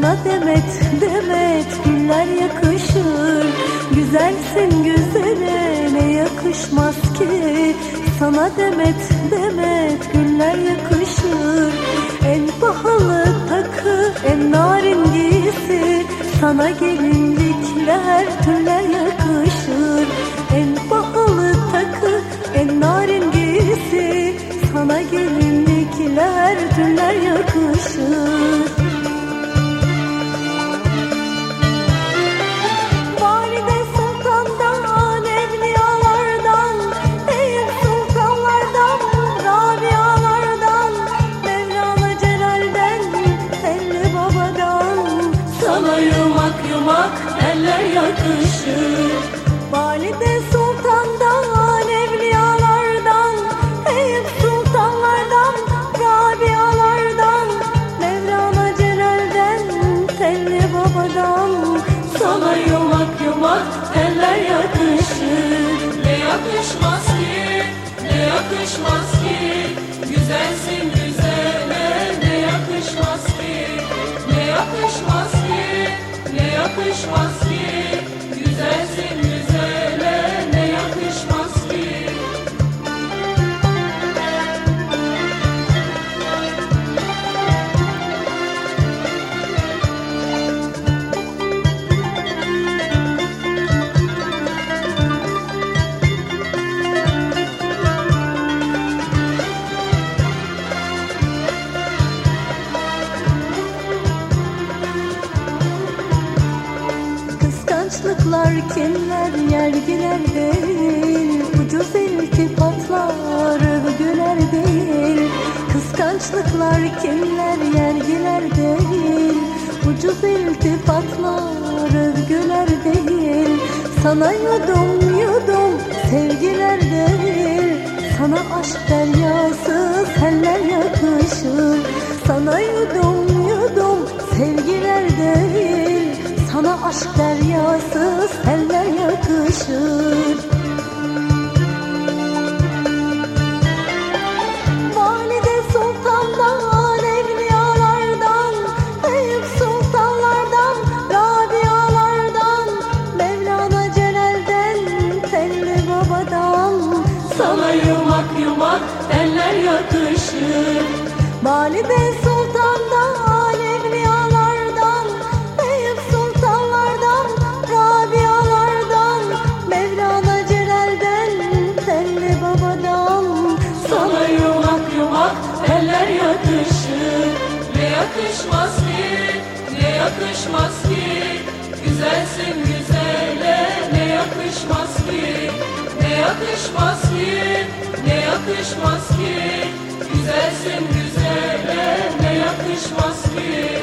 Sana demet demet güller yakışır. Güzelsin güzele ne yakışmaz ki? Sana demet demet güller yakışır. En pahalı takı en narin giysi. Sana gelinlikler yumak eller yakışır Kıskançlıklar kimler yergiler değil. Ucuz iltifatlar övgüler değil. Kıskançlıklar kimler yergiler değil. Ucuz iltifatlar övgüler değil. Sana yudum yudum sevgiler değil. Sana aşk deryası seller yakışır Sana yudum yudum sevgiler değil sana aşk deryası seller yakışır. Valide sultandan, evliyalardan Eyüp sultanlardan, Rabialardan Mevlana Celal'den, Telli Baba'dan. Sana yumak yumak eller yakışır. Valide sultandan, yakışmaz ki ne yakışmaz ki? Güzelsin güzele ne yakışmaz ki? Ne yakışmaz ki ne yakışmaz ki? Güzelsin güzele ne yakışmaz ki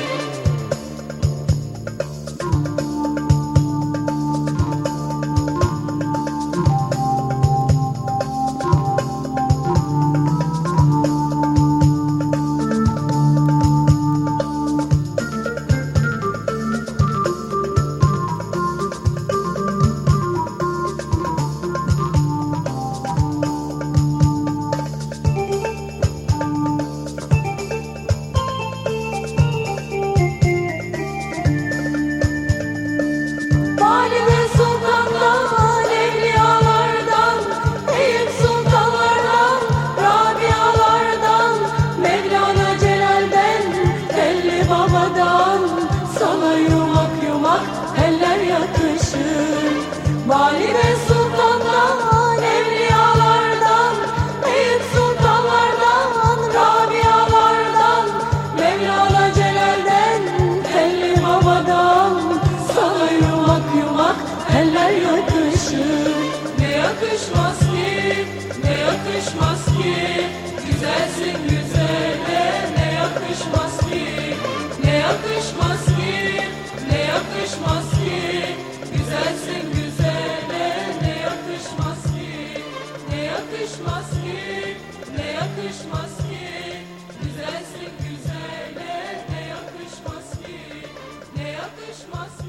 Güzelsin